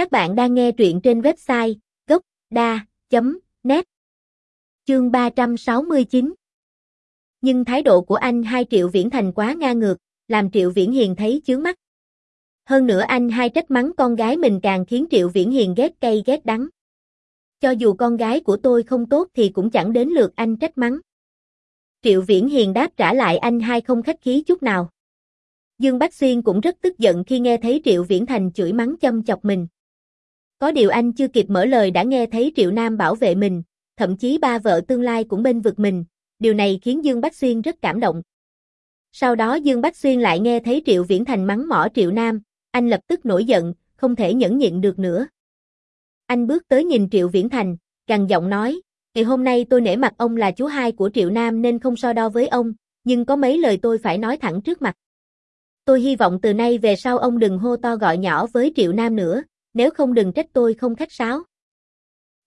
Các bạn đang nghe truyện trên website gốc.da.net Chương 369 Nhưng thái độ của anh hai Triệu Viễn Thành quá ngang ngược, làm Triệu Viễn Hiền thấy chướng mắt. Hơn nữa anh hai trách mắng con gái mình càng khiến Triệu Viễn Hiền ghét cay ghét đắng. Cho dù con gái của tôi không tốt thì cũng chẳng đến lượt anh trách mắng. Triệu Viễn Hiền đáp trả lại anh hai không khách khí chút nào. Dương Bách Xuyên cũng rất tức giận khi nghe thấy Triệu Viễn Thành chửi mắng châm chọc mình. Có điều anh chưa kịp mở lời đã nghe thấy Triệu Nam bảo vệ mình, thậm chí ba vợ tương lai cũng bên vực mình, điều này khiến Dương Bách Xuyên rất cảm động. Sau đó Dương Bách Xuyên lại nghe thấy Triệu Viễn Thành mắng mỏ Triệu Nam, anh lập tức nổi giận, không thể nhẫn nhịn được nữa. Anh bước tới nhìn Triệu Viễn Thành, gằn giọng nói, ngày hôm nay tôi nể mặt ông là chú hai của Triệu Nam nên không so đo với ông, nhưng có mấy lời tôi phải nói thẳng trước mặt. Tôi hy vọng từ nay về sau ông đừng hô to gọi nhỏ với Triệu Nam nữa, nếu không đừng trách tôi không khách sáo.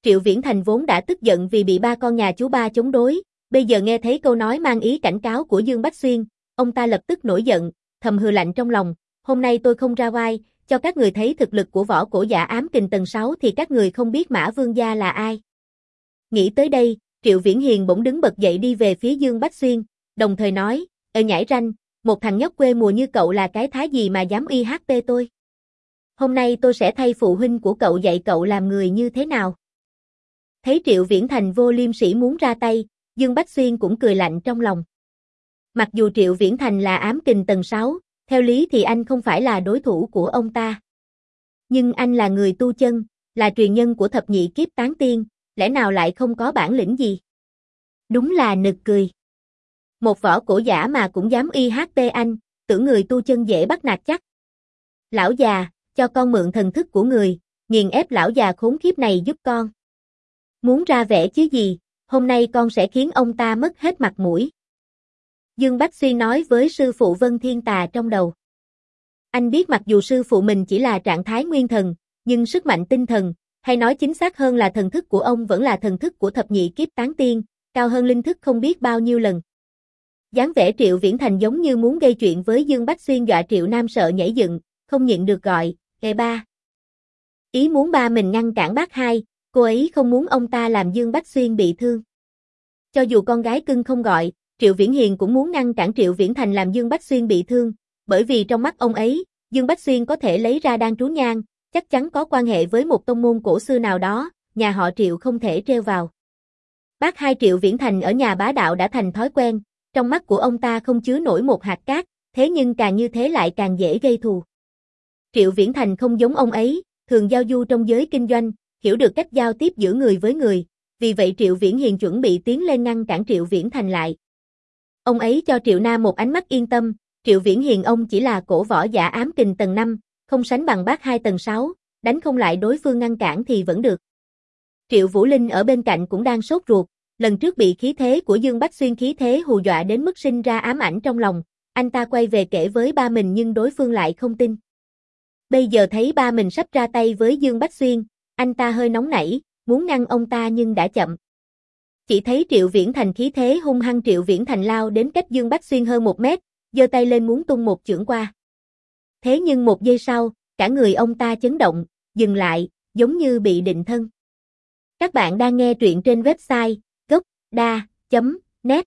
Triệu Viễn Thành vốn đã tức giận vì bị ba con nhà chú ba chống đối, bây giờ nghe thấy câu nói mang ý cảnh cáo của Dương Bách Xuyên, ông ta lập tức nổi giận, thầm hừ lạnh trong lòng, hôm nay tôi không ra vai, cho các người thấy thực lực của võ cổ giả ám kình tầng 6 thì các người không biết Mã Vương Gia là ai. Nghĩ tới đây, Triệu Viễn Hiền bỗng đứng bật dậy đi về phía Dương Bách Xuyên, đồng thời nói, ở nhảy ranh, một thằng nhóc quê mùa như cậu là cái thái gì mà dám y HP tôi. Hôm nay tôi sẽ thay phụ huynh của cậu dạy cậu làm người như thế nào. Thấy Triệu Viễn Thành vô liêm sĩ muốn ra tay, Dương Bách Xuyên cũng cười lạnh trong lòng. Mặc dù Triệu Viễn Thành là ám kình tầng 6, theo lý thì anh không phải là đối thủ của ông ta. Nhưng anh là người tu chân, là truyền nhân của thập nhị kiếp tán tiên, lẽ nào lại không có bản lĩnh gì? Đúng là nực cười. Một võ cổ giả mà cũng dám y hát tê anh, tưởng người tu chân dễ bắt nạt chắc. Lão già, cho con mượn thần thức của người, nghiền ép lão già khốn kiếp này giúp con. Muốn ra vẻ chứ gì, hôm nay con sẽ khiến ông ta mất hết mặt mũi. Dương Bách Xuyên nói với sư phụ Vân Thiên Tà trong đầu. Anh biết mặc dù sư phụ mình chỉ là trạng thái nguyên thần, nhưng sức mạnh tinh thần, hay nói chính xác hơn là thần thức của ông vẫn là thần thức của thập nhị kiếp tán tiên, cao hơn linh thức không biết bao nhiêu lần dáng vẻ Triệu Viễn Thành giống như muốn gây chuyện với Dương Bách Xuyên dọa Triệu Nam sợ nhảy dựng, không nhịn được gọi, "Kệ ba." Ý muốn ba mình ngăn cản bác hai, cô ấy không muốn ông ta làm Dương Bách Xuyên bị thương. Cho dù con gái cưng không gọi, Triệu Viễn Hiền cũng muốn ngăn cản Triệu Viễn Thành làm Dương Bách Xuyên bị thương, bởi vì trong mắt ông ấy, Dương Bách Xuyên có thể lấy ra đan trú nhang, chắc chắn có quan hệ với một tông môn cổ xưa nào đó, nhà họ Triệu không thể treo vào. Bác hai Triệu Viễn Thành ở nhà bá đạo đã thành thói quen, trong mắt của ông ta không chứa nổi một hạt cát, thế nhưng càng như thế lại càng dễ gây thù. Triệu Viễn Thành không giống ông ấy, thường giao du trong giới kinh doanh, hiểu được cách giao tiếp giữa người với người, vì vậy Triệu Viễn Hiền chuẩn bị tiến lên ngăn cản Triệu Viễn Thành lại. Ông ấy cho Triệu Nam một ánh mắt yên tâm, Triệu Viễn Hiền ông chỉ là cổ võ giả ám kình tầng 5, không sánh bằng bác hai tầng 6, đánh không lại đối phương ngăn cản thì vẫn được. Triệu Vũ Linh ở bên cạnh cũng đang sốt ruột, lần trước bị khí thế của Dương Bách Xuyên khí thế hù dọa đến mức sinh ra ám ảnh trong lòng, anh ta quay về kể với ba mình nhưng đối phương lại không tin. Bây giờ thấy ba mình sắp ra tay với Dương Bách Xuyên, anh ta hơi nóng nảy, muốn ngăn ông ta nhưng đã chậm. Chỉ thấy Triệu Viễn Thành khí thế hung hăng Triệu Viễn Thành lao đến cách Dương Bách Xuyên hơn một mét, giơ tay lên muốn tung một chưởng qua. Thế nhưng một giây sau, cả người ông ta chấn động, dừng lại, giống như bị định thân. Các bạn đang nghe truyện trên website gốc đa.net